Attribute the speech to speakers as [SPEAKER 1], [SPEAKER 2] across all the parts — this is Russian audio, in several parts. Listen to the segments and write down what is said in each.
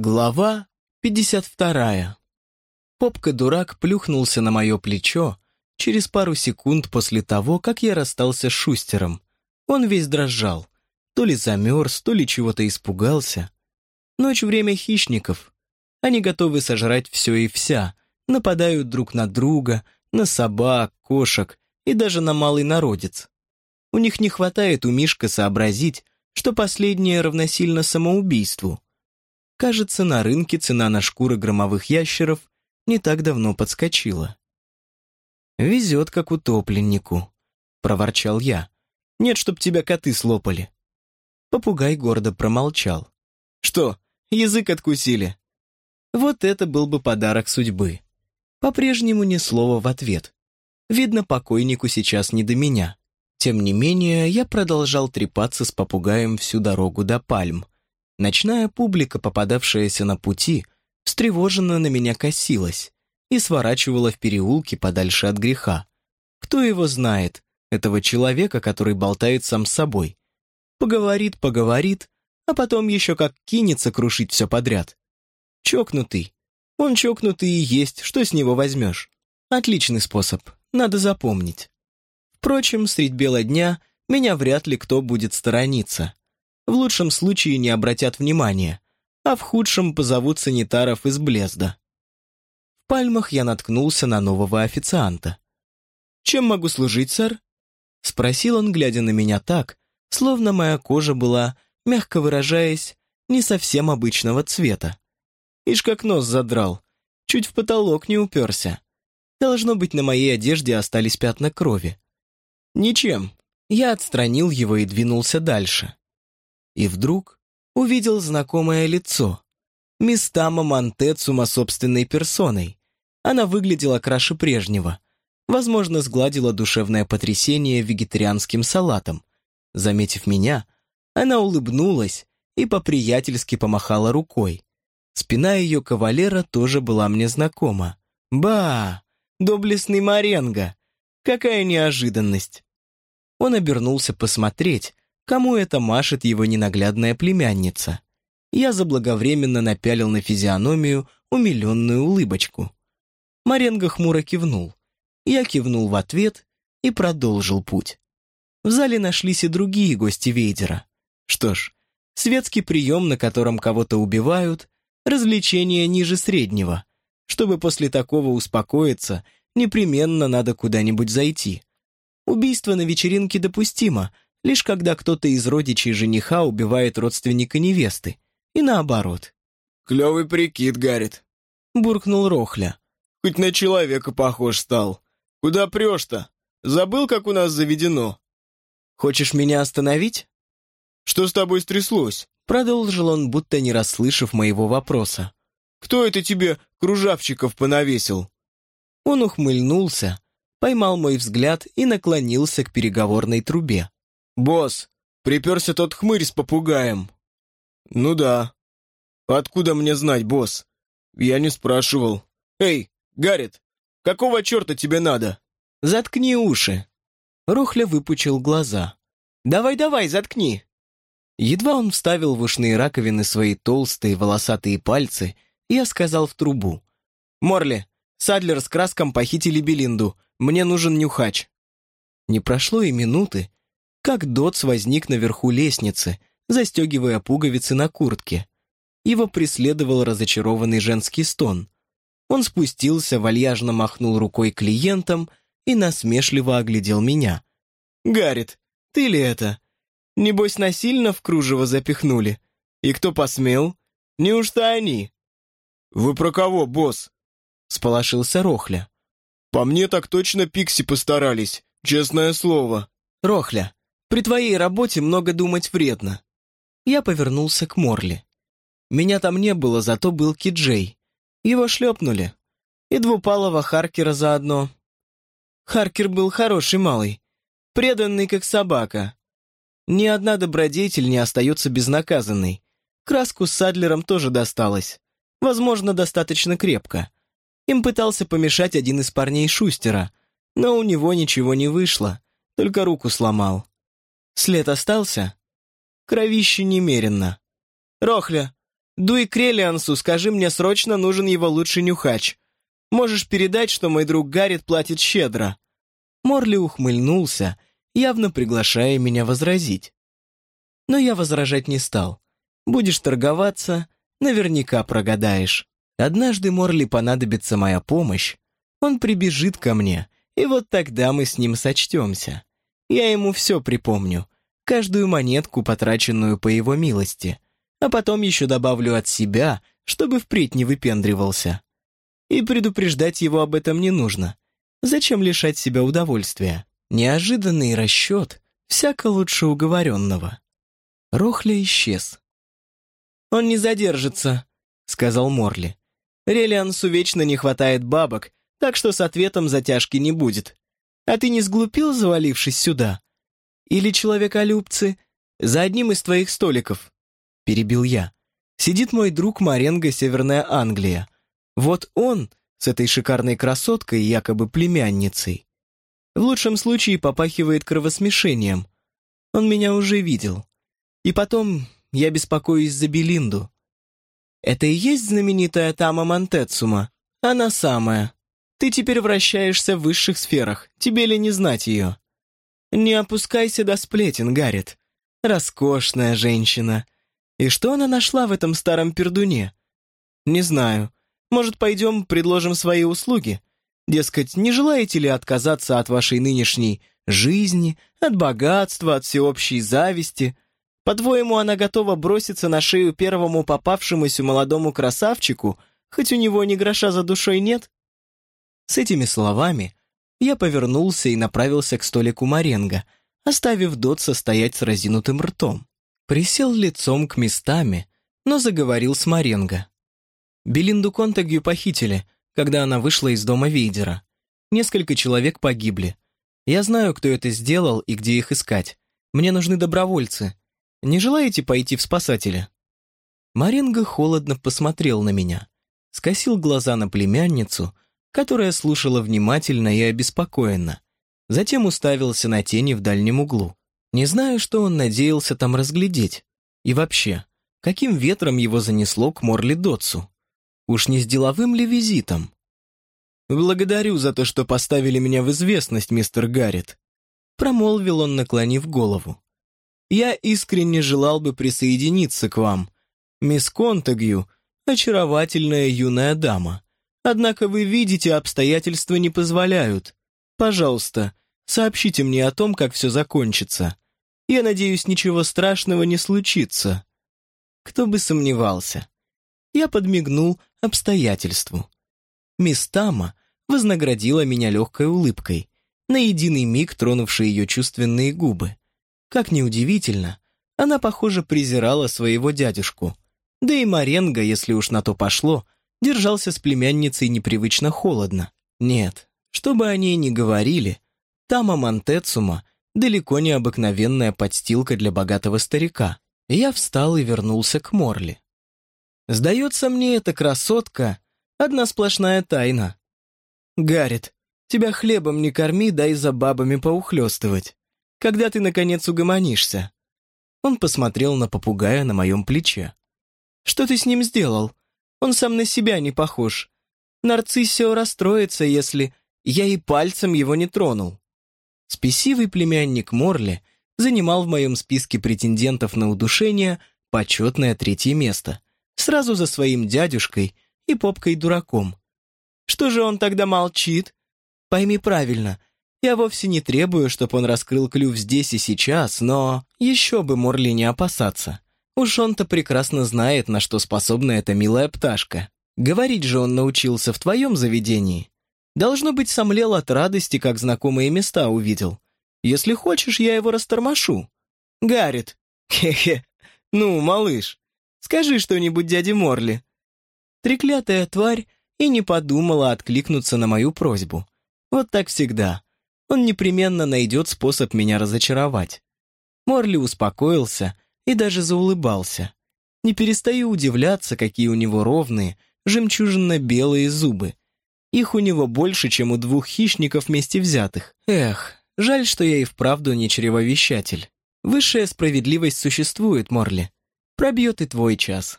[SPEAKER 1] Глава 52. Попка-дурак плюхнулся на мое плечо через пару секунд после того, как я расстался с Шустером. Он весь дрожал. То ли замерз, то ли чего-то испугался. Ночь — время хищников. Они готовы сожрать все и вся, нападают друг на друга, на собак, кошек и даже на малый народец. У них не хватает у Мишка сообразить, что последнее равносильно самоубийству — Кажется, на рынке цена на шкуры громовых ящеров не так давно подскочила. «Везет, как утопленнику», — проворчал я. «Нет, чтоб тебя коты слопали». Попугай гордо промолчал. «Что, язык откусили?» Вот это был бы подарок судьбы. По-прежнему ни слова в ответ. Видно, покойнику сейчас не до меня. Тем не менее, я продолжал трепаться с попугаем всю дорогу до пальм — Ночная публика, попадавшаяся на пути, встревоженно на меня косилась и сворачивала в переулки подальше от греха. Кто его знает, этого человека, который болтает сам с собой? Поговорит, поговорит, а потом еще как кинется крушить все подряд. Чокнутый. Он чокнутый и есть, что с него возьмешь? Отличный способ, надо запомнить. Впрочем, средь бела дня меня вряд ли кто будет сторониться в лучшем случае не обратят внимания, а в худшем позовут санитаров из Блезда. В Пальмах я наткнулся на нового официанта. «Чем могу служить, сэр?» Спросил он, глядя на меня так, словно моя кожа была, мягко выражаясь, не совсем обычного цвета. Ишь как нос задрал, чуть в потолок не уперся. Должно быть, на моей одежде остались пятна крови. Ничем. Я отстранил его и двинулся дальше и вдруг увидел знакомое лицо. Мисс Тама Монтецума собственной персоной. Она выглядела краше прежнего. Возможно, сгладила душевное потрясение вегетарианским салатом. Заметив меня, она улыбнулась и по-приятельски помахала рукой. Спина ее кавалера тоже была мне знакома. «Ба! Доблестный Маренго! Какая неожиданность!» Он обернулся посмотреть, кому это машет его ненаглядная племянница. Я заблаговременно напялил на физиономию умиленную улыбочку. Маренго хмуро кивнул. Я кивнул в ответ и продолжил путь. В зале нашлись и другие гости Вейдера. Что ж, светский прием, на котором кого-то убивают, развлечение ниже среднего. Чтобы после такого успокоиться, непременно надо куда-нибудь зайти. Убийство на вечеринке допустимо — лишь когда кто-то из родичей жениха убивает родственника невесты, и наоборот.
[SPEAKER 2] «Клевый прикид, Гаррит», —
[SPEAKER 1] буркнул Рохля.
[SPEAKER 2] «Хоть на человека похож стал. Куда прешь-то? Забыл, как у нас заведено?»
[SPEAKER 1] «Хочешь меня остановить?»
[SPEAKER 2] «Что с тобой стряслось?»
[SPEAKER 1] Продолжил он, будто не расслышав моего вопроса.
[SPEAKER 2] «Кто это тебе кружавчиков понавесил?»
[SPEAKER 1] Он ухмыльнулся, поймал мой взгляд и наклонился к переговорной трубе.
[SPEAKER 2] «Босс, приперся тот хмырь с попугаем». «Ну да». «Откуда мне знать, босс?» «Я не спрашивал». «Эй, Гаррит, какого черта тебе надо?»
[SPEAKER 1] «Заткни уши». Рухля выпучил глаза. «Давай-давай, заткни». Едва он вставил в ушные раковины свои толстые волосатые пальцы, я сказал в трубу. «Морли, Садлер с краском похитили Белинду. Мне нужен нюхач». Не прошло и минуты, как Дотс возник наверху лестницы, застегивая пуговицы на куртке. Его преследовал разочарованный женский стон. Он спустился, вальяжно махнул рукой клиентам и насмешливо оглядел меня. «Гаррит, ты ли это? Небось, насильно в кружево запихнули? И кто посмел? Неужто они?»
[SPEAKER 2] «Вы про кого, босс?»
[SPEAKER 1] — сполошился Рохля.
[SPEAKER 2] «По мне так точно Пикси постарались, честное слово».
[SPEAKER 1] «Рохля, при твоей работе много думать вредно». Я повернулся к Морли. Меня там не было, зато был Киджей. Его шлепнули. И двупалого Харкера заодно. Харкер был хороший малый, преданный как собака. Ни одна добродетель не остается безнаказанной. Краску с Садлером тоже досталось. Возможно, достаточно крепко. Им пытался помешать один из парней Шустера, но у него ничего не вышло, только руку сломал. След остался? Кровище немерено. Рохля, дуй к Релиансу, скажи мне, срочно нужен его лучший нюхач. Можешь передать, что мой друг Гаррит платит щедро». Морли ухмыльнулся, явно приглашая меня возразить. Но я возражать не стал. Будешь торговаться, наверняка прогадаешь. Однажды Морли понадобится моя помощь, он прибежит ко мне, и вот тогда мы с ним сочтемся. Я ему все припомню, каждую монетку, потраченную по его милости, а потом еще добавлю от себя, чтобы впредь не выпендривался. И предупреждать его об этом не нужно. Зачем лишать себя удовольствия? Неожиданный расчет всяко лучше уговоренного. Рохля исчез. «Он не задержится», — сказал Морли. «Релиансу вечно не хватает бабок, так что с ответом затяжки не будет. А ты не сглупил, завалившись сюда? Или человеколюбцы за одним из твоих столиков?» Перебил я. «Сидит мой друг Маренго, Северная Англия. Вот он с этой шикарной красоткой, якобы племянницей. В лучшем случае попахивает кровосмешением. Он меня уже видел. И потом я беспокоюсь за Белинду. Это и есть знаменитая Тама Монтецума? Она самая. Ты теперь вращаешься в высших сферах, тебе ли не знать ее? Не опускайся до сплетен, Гаррит. Роскошная женщина. И что она нашла в этом старом пердуне? Не знаю. Может, пойдем, предложим свои услуги? Дескать, не желаете ли отказаться от вашей нынешней жизни, от богатства, от всеобщей зависти – по-твоему, она готова броситься на шею первому попавшемуся молодому красавчику, хоть у него ни гроша за душой нет?» С этими словами я повернулся и направился к столику Маренго, оставив Дотса стоять с разинутым ртом. Присел лицом к местами, но заговорил с Маренго. Белинду Контагью похитили, когда она вышла из дома Вейдера. Несколько человек погибли. Я знаю, кто это сделал и где их искать. Мне нужны добровольцы. Не желаете пойти в спасатели?» Маринга холодно посмотрел на меня, скосил глаза на племянницу, которая слушала внимательно и обеспокоенно, затем уставился на тени в дальнем углу. Не знаю, что он надеялся там разглядеть. И вообще, каким ветром его занесло к Морли Дотсу? Уж не с деловым ли визитом? «Благодарю за то, что поставили меня в известность, мистер Гаррет», промолвил он, наклонив голову. Я искренне желал бы присоединиться к вам. Мисс Контагью — очаровательная юная дама. Однако вы видите, обстоятельства не позволяют. Пожалуйста, сообщите мне о том, как все закончится. Я надеюсь, ничего страшного не случится. Кто бы сомневался. Я подмигнул обстоятельству. Мисс Тама вознаградила меня легкой улыбкой, на единый миг тронувшей ее чувственные губы. Как ни удивительно, она, похоже, презирала своего дядюшку. Да и Маренго, если уж на то пошло, держался с племянницей непривычно холодно. Нет, что бы о ней ни говорили, Тама Монтецума далеко не обыкновенная подстилка для богатого старика. Я встал и вернулся к Морли. Сдается мне эта красотка — одна сплошная тайна. Гаррит, тебя хлебом не корми, дай за бабами поухлёстывать. Когда ты, наконец, угомонишься?» Он посмотрел на попугая на моем плече. «Что ты с ним сделал? Он сам на себя не похож. Нарциссио расстроится, если я и пальцем его не тронул». Спесивый племянник Морли занимал в моем списке претендентов на удушение почетное третье место, сразу за своим дядюшкой и попкой-дураком. Что же он тогда молчит? Пойми правильно, я вовсе не требую, чтобы он раскрыл клюв здесь и сейчас, но еще бы Морли не опасаться. Уж он-то прекрасно знает, на что способна эта милая пташка. Говорить же он научился в твоем заведении. Должно быть, сомлел от радости, как знакомые места увидел. Если хочешь, я его растормошу. Гаррит. Хе-хе. Ну, малыш, скажи что-нибудь дяде Морли. Треклятая тварь и не подумала откликнуться на мою просьбу. Вот так всегда он непременно найдет способ меня разочаровать. Морли успокоился и даже заулыбался. Не перестаю удивляться, какие у него ровные, жемчужно-белые зубы. Их у него больше, чем у двух хищников вместе взятых. Эх, жаль, что я и вправду не чревовещатель. Высшая справедливость существует, Морли. Пробьет и твой час.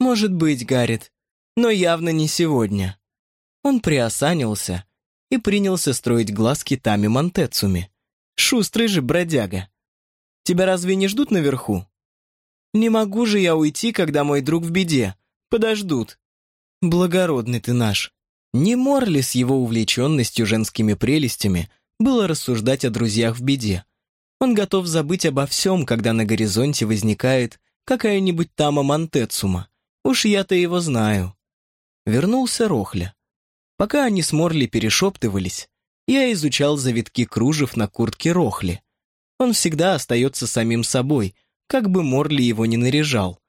[SPEAKER 1] «Может быть, Гаррит, но явно не сегодня». Он приосанился и принялся строить глазки Тами Монтецуми. Шустрый же бродяга. Тебя разве не ждут наверху? Не могу же я уйти, когда мой друг в беде. Подождут. Благородный ты наш. Не Морли с его увлеченностью женскими прелестями было рассуждать о друзьях в беде. Он готов забыть обо всем, когда на горизонте возникает какая-нибудь Тама Монтецума. Уж я-то его знаю. Вернулся Рохля. Пока они с Морли перешептывались, я изучал завитки кружев на куртке Рохли. Он всегда остается самим собой, как бы Морли его не наряжал.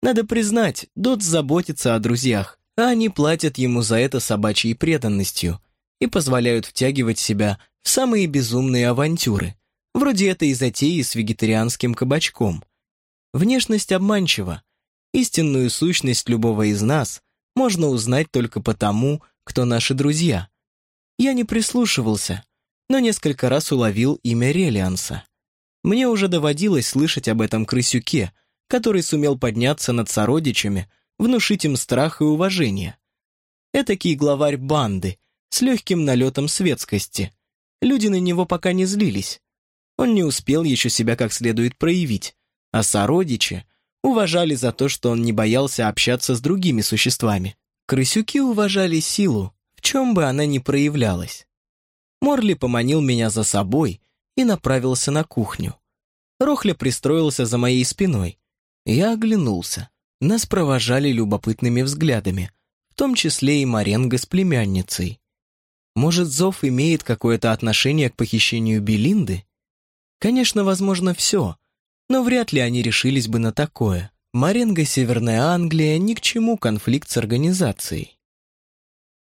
[SPEAKER 1] Надо признать, Дот заботится о друзьях, а они платят ему за это собачьей преданностью и позволяют втягивать себя в самые безумные авантюры, вроде этой затеи с вегетарианским кабачком. Внешность обманчива. Истинную сущность любого из нас можно узнать только потому, кто наши друзья. Я не прислушивался, но несколько раз уловил имя Релианса. Мне уже доводилось слышать об этом крысюке, который сумел подняться над сородичами, внушить им страх и уважение. Этакий главарь банды, с легким налетом светскости. Люди на него пока не злились. Он не успел еще себя как следует проявить, а сородичи уважали за то, что он не боялся общаться с другими существами. Крысюки уважали силу, в чем бы она ни проявлялась. Морли поманил меня за собой и направился на кухню. Рохля пристроился за моей спиной. Я оглянулся. Нас провожали любопытными взглядами, в том числе и Маренго с племянницей. Может, Зов имеет какое-то отношение к похищению Белинды? Конечно, возможно, все, но вряд ли они решились бы на такое. Маренго Северная Англия ни к чему конфликт с организацией.